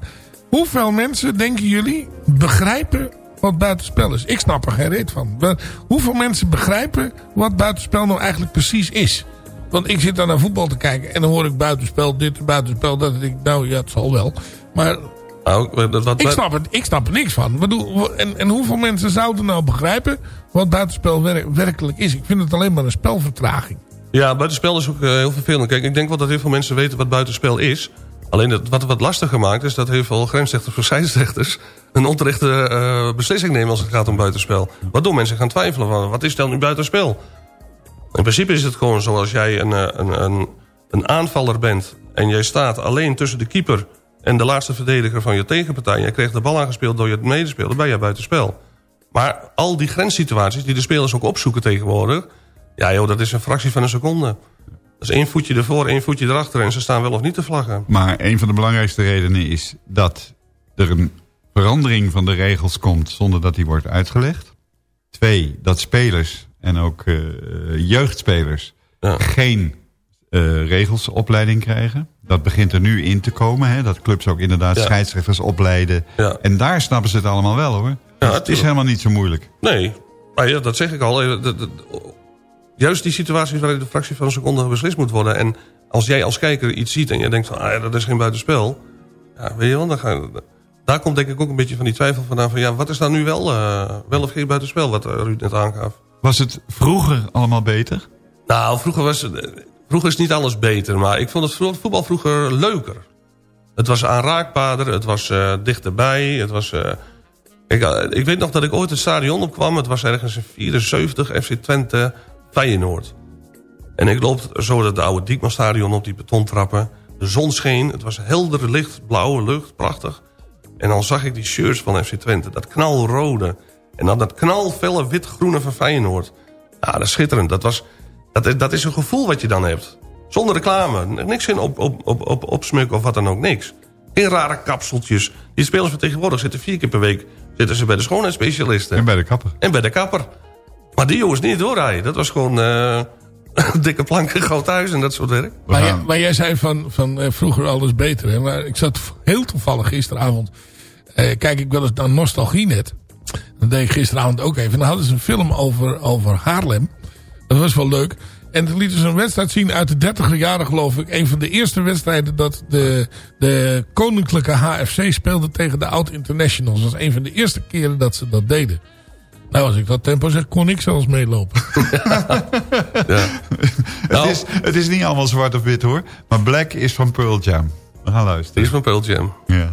Hoeveel mensen, denken jullie, begrijpen wat buitenspel is? Ik snap er geen reet van. Maar hoeveel mensen begrijpen wat buitenspel nou eigenlijk precies is? Want ik zit daar naar voetbal te kijken en dan hoor ik buitenspel dit, buitenspel dat. En ik nou ja, het zal wel. Maar Nou, dat, ik snap, het, ik snap er niks van. Bedoel, en, en hoeveel mensen zouden nou begrijpen wat buitenspel wer- werkelijk is? Ik vind het alleen maar een spelvertraging. Ja, buitenspel is ook eh, heel vervelend. Kijk, ik denk wel dat heel veel mensen weten wat buitenspel is. Alleen het, wat wat lastiger maakt is dat heel veel grensrechters of scheidsrechters... een onterechte eh, beslissing nemen als het gaat om buitenspel. Waardoor mensen gaan twijfelen van wat is dan nu buitenspel? In principe is het gewoon zoals jij een, eh, een, een, een aanvaller bent... en jij staat alleen tussen de keeper en de laatste verdediger van je tegenpartij... en jij krijgt de bal aangespeeld door je medespeler, ben jij buitenspel. Maar al die grenssituaties die de spelers ook opzoeken tegenwoordig... ja joh, dat is een fractie van een seconde. Dat is één voetje ervoor, één voetje erachter... en ze staan wel of niet te vlaggen. Maar een van de belangrijkste redenen is dat er een verandering van de regels komt zonder dat die wordt uitgelegd. Twee, dat spelers en ook eh, jeugdspelers Ja. geen eh, regelsopleiding krijgen. Dat begint er nu in te komen. Hè? Dat clubs ook inderdaad Ja. scheidsrechters opleiden. Ja. En daar snappen ze het allemaal wel hoor. het is helemaal niet zo moeilijk. Nee, maar ja, dat zeg ik al. Eh, dat- dat- Juist die situaties waarin de fractie van een seconde beslist moet worden... en als jij als kijker iets ziet en je denkt van... Ah, ja, dat is geen buitenspel... Ja, weet je wel, dan ga, daar komt denk ik ook een beetje van die twijfel vandaan... van ja, wat is dan nu wel, eh, wel of geen buitenspel... wat eh, Ruud net aangaf. Was het vroeger allemaal beter? Nou, vroeger, was, vroeger is niet alles beter... maar ik vond het voetbal vroeger leuker. Het was aanraakbaarder, het was eh, dichterbij, het was... ik, ik weet nog dat ik ooit het stadion opkwam. Het was ergens in 74, FC Twente, Feyenoord. En ik loop zo het oude Diekmanstadion op die betontrappen. De zon scheen, het was helder licht, blauwe lucht, prachtig. En dan zag ik die shirts van FC Twente, dat knalrode. En dan dat knalfelle wit-groene van Feyenoord. Ja, dat is schitterend. Dat, was, dat, dat is een gevoel wat je dan hebt. Zonder reclame. Niks in op, op, op, op, opsmukken of wat dan ook. Niks. Geen rare kapseltjes. Die spelers van tegenwoordig zitten vier keer per week... zitten ze bij de schoonheidsspecialisten. En bij de kapper. En bij de kapper. Maar die jongens niet doorrijden. Dat was gewoon eh, dikke planken, groot huis en dat soort werk. We Maar, jij, maar jij zei van, van eh, vroeger alles beter. Hè? Maar ik zat heel toevallig gisteravond. eh, kijk ik wel eens naar Nostalgienet. Dat deed ik gisteravond ook even. En dan hadden ze een film over, over Haarlem. Dat was wel leuk. En toen lieten ze een wedstrijd zien uit de dertiger jaren geloof ik. Een van de eerste wedstrijden dat de, de koninklijke HFC speelde tegen de Oud Internationals. Dat was een van de eerste keren dat ze dat deden. Nou, als ik dat tempo zeg, kon ik zelfs meelopen. Nou, Het, is, het is niet allemaal zwart of wit hoor. Maar Black is van Pearl Jam. We gaan die luisteren. is van Pearl Jam. Ja.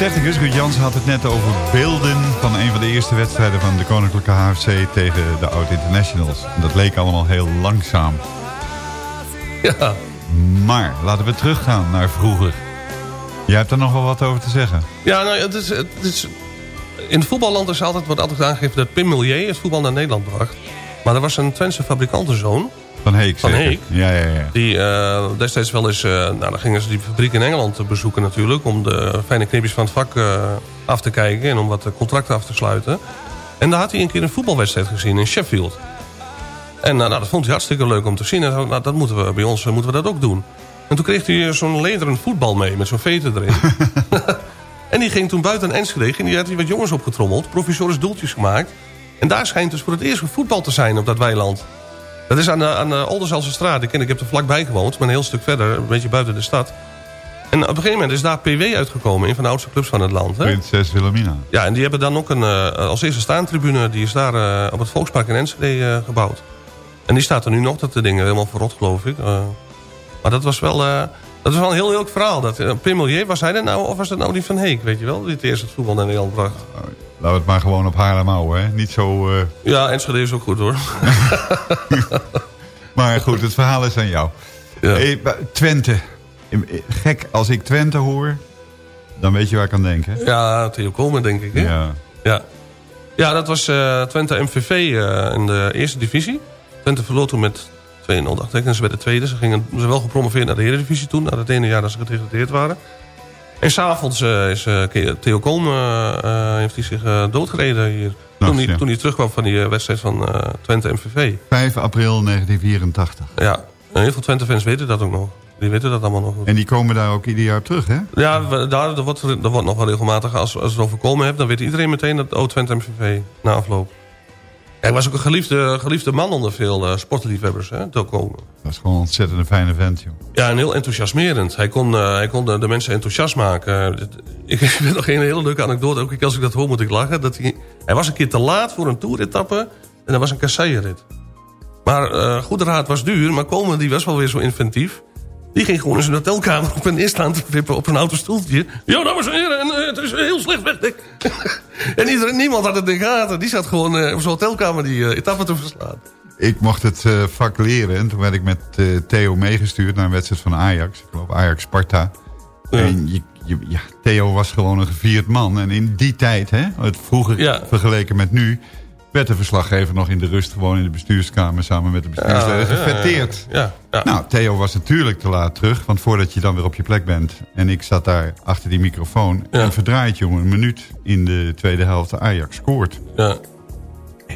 Technicus Ruud Jansen had het net over beelden... van een van de eerste wedstrijden van de Koninklijke HFC... tegen de Oud Internationals. Dat leek allemaal heel langzaam. Ja. Maar laten we teruggaan naar vroeger. Jij hebt er nog wel wat over te zeggen. Ja, nou, het is, het is, in het voetballand is altijd, wordt altijd aangegeven dat Pim Milieu het voetbal naar Nederland bracht. Maar er was een Twentse fabrikantenzoon, Van Heek Van zeker? Heek? Ja, ja, ja. die eh, destijds wel eens... eh, nou, dan gingen ze die fabriek in Engeland bezoeken natuurlijk... om de fijne knipjes van het vak eh, af te kijken... en om wat contracten af te sluiten. En daar had hij een keer een voetbalwedstrijd gezien in Sheffield. En nou, dat vond hij hartstikke leuk om te zien. En nou, dat moeten we bij ons moeten we dat ook doen. En toen kreeg hij zo'n lederen voetbal mee met zo'n veten erin. en die ging toen buiten Enschede... en die had hij wat jongens opgetrommeld, provisorisch doeltjes gemaakt. En daar schijnt dus voor het eerst voetbal te zijn op dat weiland. Dat is aan de, aan de Olderzijlse straat. Ik, ken, ik heb er vlakbij gewoond, maar een heel stuk verder, een beetje buiten de stad. En op een gegeven moment is daar PW uitgekomen, een van de oudste clubs van het land. Hè? Prinses Wilhelmina. Ja, en die hebben dan ook een, eh, als eerste staantribune... die is daar eh, op het Volkspark in Enschede eh, gebouwd. En die staat er nu nog, dat de dingen helemaal verrot, geloof ik. Eh, maar dat was wel, eh, dat was wel een heel leuk verhaal. Dat, Pim Milieu, was hij dat nou, of was dat nou die van Heek, weet je wel? Die het eerst het voetbal naar Nederland bracht. Laten we het maar gewoon op Haarlem houden, hè? Niet zo... eh, Ja, Enschede is ook goed, hoor. Maar goed, het verhaal is aan jou. Ja. Hey, Twente. Gek, als ik Twente hoor, dan weet je waar ik aan denk, hè? Ja, Theo Komen, denk ik, hè? Ja. Ja, ja dat was eh, Twente MVV eh, in de eerste divisie. Twente verloor toen met 2-0, dacht ik. En ze werden tweede. Ze gingen ze wel gepromoveerd naar de Eredivisie toen. Na het ene jaar dat ze gedegradeerd waren. En s'avonds uh, is uh, Theo Komen uh, heeft hij zich doodgereden hier. Nachts, toen, hij, ja. toen hij terugkwam van die wedstrijd van Twente MVV. 5 april 1984. Ja, en heel veel Twente-fans weten dat ook nog. Die weten dat allemaal nog. En die komen daar ook ieder jaar op terug, hè? Ja, we- daar er wordt, er wordt nog wel regelmatig, als, als het overkomen hebt... dan weet iedereen meteen dat oh, Twente MVV na afloop. Hij was ook een geliefde, geliefde man onder veel uh, sportliefhebbers, hè. Dat is gewoon een ontzettend fijne vent, joh. Ja, en heel enthousiasmerend. Hij kon, uh, hij kon de, de, mensen enthousiast maken. Ik heb nog een hele leuke anekdote. Ook als ik dat hoor moet ik lachen. Dat hij, hij was een keer te laat voor een toeretappe. En dat was een kasseierrit. Maar uh, goede raad was duur. Maar Komen die was wel weer zo inventief. Die ging gewoon in zijn hotelkamer op en neer staan te op een autostoeltje. Ja, dames en heren, en, uh, het is heel slecht weg. en iedereen, niemand had het in de gaten. Die zat gewoon uh, op zijn hotelkamer die uh, etappe te verslaan. Ik mocht het vak leren. En toen werd ik met Theo meegestuurd naar een wedstrijd van Ajax. Ik geloof Ajax-Sparta. Ja. En je, je, ja, Theo was gewoon een gevierd man. En in die tijd, hè, het vroeger ja. vergeleken met nu... werd de verslaggever nog in de rust gewoon in de bestuurskamer... samen met de bestuursleden ja, gefetteerd. Ja, ja, Nou, Theo was natuurlijk te laat terug. Want voordat je dan weer op je plek bent... en ik zat daar achter die microfoon... en verdraait, jongen, een minuut in de tweede helft Ajax scoort. Ja.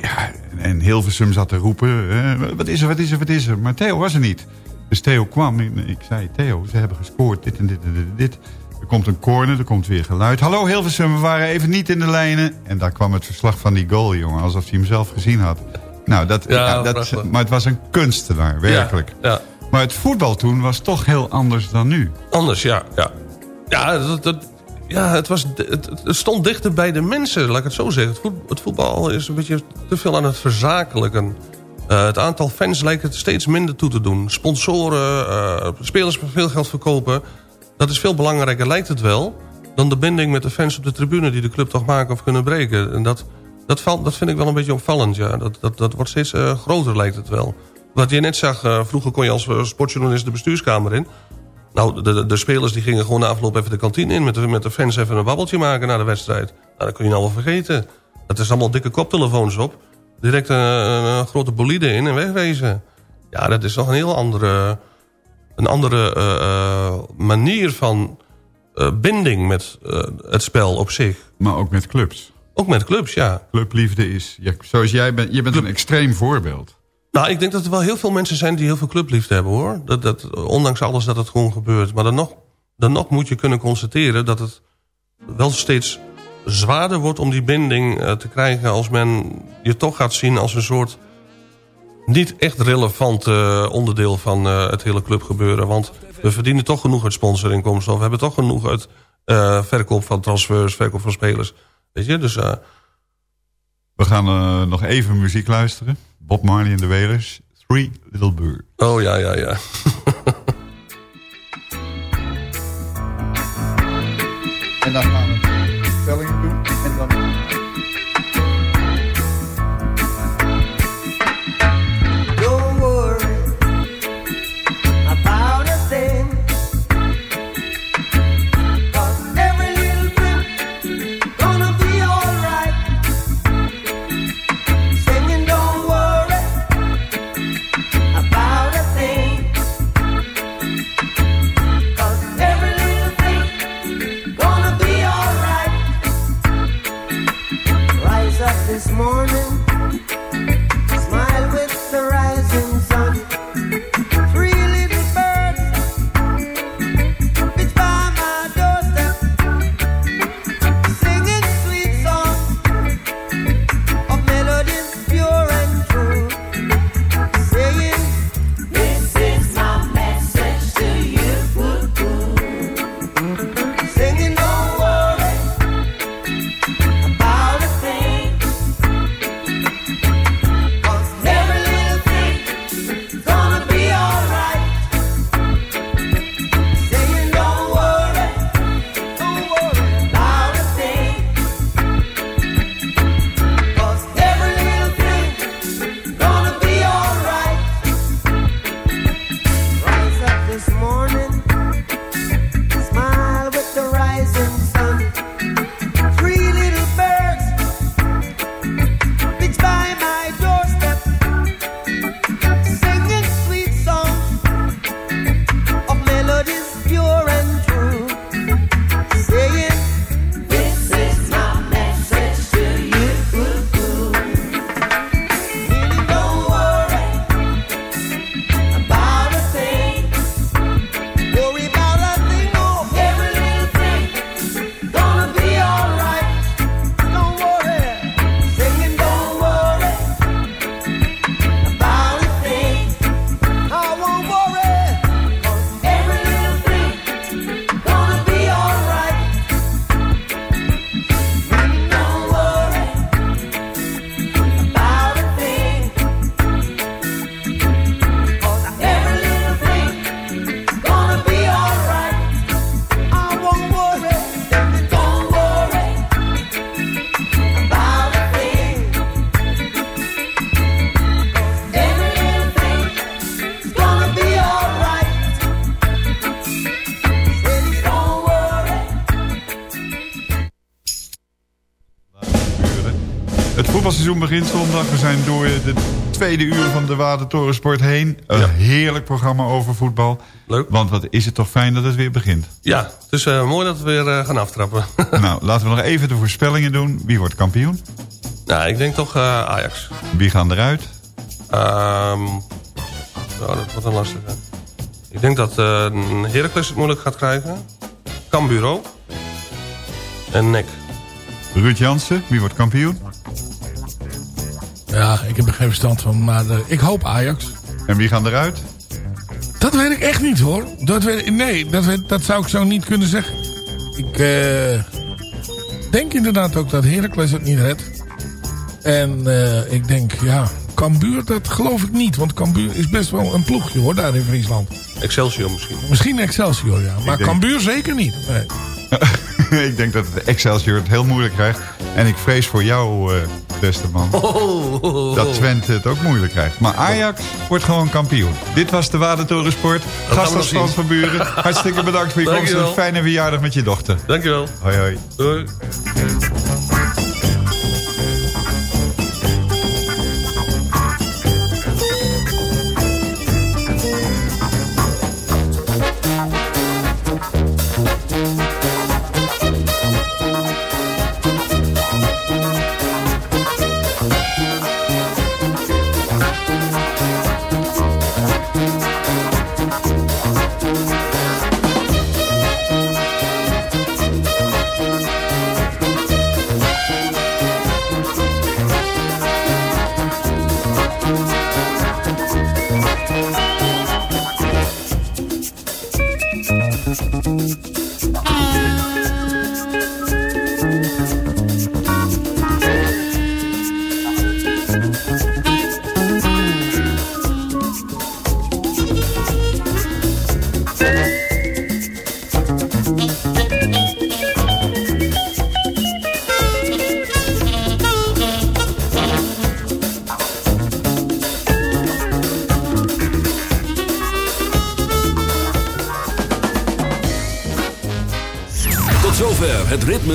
Ja, en Hilversum zat te roepen... Eh, wat is er, wat is er, wat is er? Maar Theo was er niet. Dus Theo kwam en ik zei... Theo, ze hebben gescoord, dit en dit en dit en dit. Er komt een corner, er komt weer geluid. Hallo Hilversum, we waren even niet in de lijnen. En daar kwam het verslag van die goal, jongen. Alsof hij hem zelf gezien had. Nou, dat, ja, ja, dat, maar het was een kunstenaar, werkelijk. Ja. Maar het voetbal toen was toch heel anders dan nu. Anders, ja. Ja, ja, dat, dat, ja het, was, het, het, stond dichter bij de mensen, laat ik het zo zeggen. Het, voet, het voetbal is een beetje te veel aan het verzakelijken. Uh, het aantal fans lijkt het steeds minder toe te doen. Sponsoren, uh, spelers met veel geld verkopen. Dat is veel belangrijker, lijkt het wel... dan de binding met de fans op de tribune... die de club toch maken of kunnen breken. En dat, dat, valt, dat vind ik wel een beetje opvallend, ja. Dat, dat, dat wordt steeds uh, groter, lijkt het wel. Wat je net zag, uh, vroeger kon je als sportjournalist de bestuurskamer in. Nou, de, de, de, spelers die gingen gewoon na afloop even de kantine in... Met de, met de fans even een babbeltje maken na de wedstrijd. Nou, dat kun je nou wel vergeten. Dat is allemaal dikke koptelefoons op. Direct een, een grote bolide in en wegwezen. Ja, dat is nog een heel andere, een andere uh, uh, manier van uh, binding met het spel op zich. Maar ook met clubs. Ook met clubs, ja. Clubliefde is, ja, zoals jij bent, je bent Club... een extreem voorbeeld. Nou, ik denk dat er wel heel veel mensen zijn die heel veel clubliefde hebben, hoor. Dat, dat, ondanks alles dat het gewoon gebeurt. Maar dan nog, dan nog moet je kunnen constateren dat het wel steeds zwaarder wordt om die binding te krijgen... als men je toch gaat zien als een soort niet echt relevant eh, onderdeel van eh, het hele clubgebeuren. Want we verdienen toch genoeg uit sponsorinkomsten. Of we hebben toch genoeg uit eh, verkoop van transfers, verkoop van spelers. Weet je, dus... we gaan nog even muziek luisteren. Bob Marley en de Wailers. Three Little Birds. Oh ja, ja, ja. en daar gaan we. Voetbalseizoen begint zondag. We zijn door de tweede uur van de Watertorensport heen. Een heerlijk programma over voetbal. Leuk. Want wat is het toch fijn dat het weer begint. Ja, het is eh, mooi dat we weer eh, gaan aftrappen. nou, laten we nog even de voorspellingen doen. Wie wordt kampioen? nou, ik denk toch eh, Ajax. Wie gaan eruit? Ehm nou, dat wordt een lastige. Ik denk dat Heracles het moeilijk gaat krijgen. Cambuur ook. En Nek. Ruud Jansen, wie wordt kampioen? Ja, ik heb er geen verstand van. Maar eh, ik hoop Ajax. En wie gaan eruit? Dat weet ik echt niet hoor. Dat weet, nee, dat, weet, dat zou ik zo niet kunnen zeggen. Ik eh, denk inderdaad ook dat Heracles het niet redt. En eh, ik denk, ja, Cambuur, dat geloof ik niet. Want Cambuur is best wel een ploegje hoor, daar in Friesland. Excelsior misschien. Misschien Excelsior, ja. Maar denk- Cambuur zeker niet. Nee. ik denk dat het Excelsior het heel moeilijk krijgt. En ik vrees voor jou, eh, beste man, dat Twente het ook moeilijk krijgt. Maar Ajax wordt gewoon kampioen. Dit was de Wadentorensport. Gast als van Buren. Hartstikke bedankt voor je komst. Een fijne verjaardag met je dochter. Dankjewel. Hoi hoi. Doei.